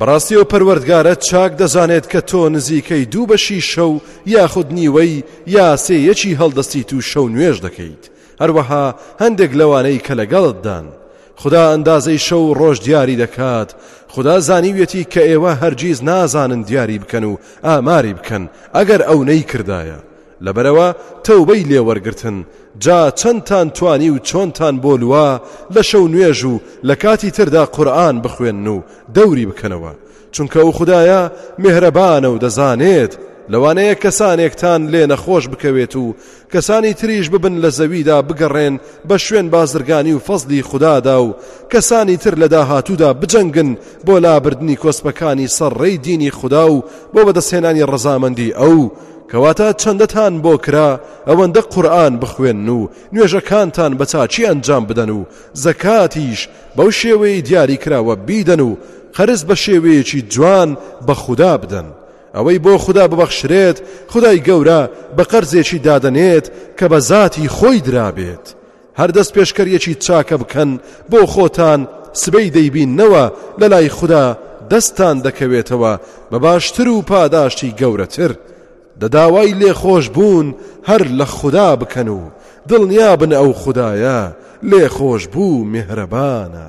بەڕاستیەوە پەروەردگارت چاک دەزانێت کە تۆ نزیکەی دوو بەشی شەو یاخود نیوەی یا سێ یەکی هەڵدەستیت و شەو نوێژ دەکەیت هەروەها هەندێک لەوانەی کە لەگەڵتدان خدا ئەندازەی شەو و ڕۆژ دیاری دەکات خدا زانیویەتی کە ئێوە هەرگیز نازانن دیاری بکەن و ئاماری بکەن ئەگەر ئەو نەیکردایە لەبەرئەوە تەوبەی لێ وەرگرتن، جا چەندتان توانی و چۆنتان بۆ لوا لە شەو نوێژ و لە کاتی تردا قورئان بخوێنن و دەوری بکەنەوە، چونکە ئەو خودایە میهرەبانە و دەزانێت، لەوانەیە کەسانێکتان لێ نەخۆش بکەوێت و کەسانی تریش ببن لە زەویدا بگەڕێن بە شوێن بازرگانی و فەزلی خودادا و کەسانی تر لە داهاتوودا بجەنگن بۆ لابردنی کۆسپەکانی سەر ڕێی دینی خودا و بۆ بەدەستهێنانی ڕەزامەندی ئەو کەواتە چەندەتان بۆ کرا ئەوەندە قورئان بخوێن و نوێژەکانتان بە چاچی ئەنجام بدەن و زەکاتیش بەو شێوەی دیاری کراوە بیدەن و قەرز بە شێوەیەکی جوان بە خودا بدەن ئەوەی بۆ خودا ببەخشرێت خدای گەورە بە قەرزێکی دادەنێت کە بە زاتی خۆی درابێت هەر دەست پێشکەریەکی چاکە بکەن بۆ خۆتان سبەی دەیبینەوە لە لای خوددا دەستان دەکەوێتەوە بە باشتر و پاداشتی گەورەتر دە داوای لێخۆش بوون هەر لە خوددا بکەن و دڵنیابن ئەو خوددایە لێخۆش بوو میهرەبانە.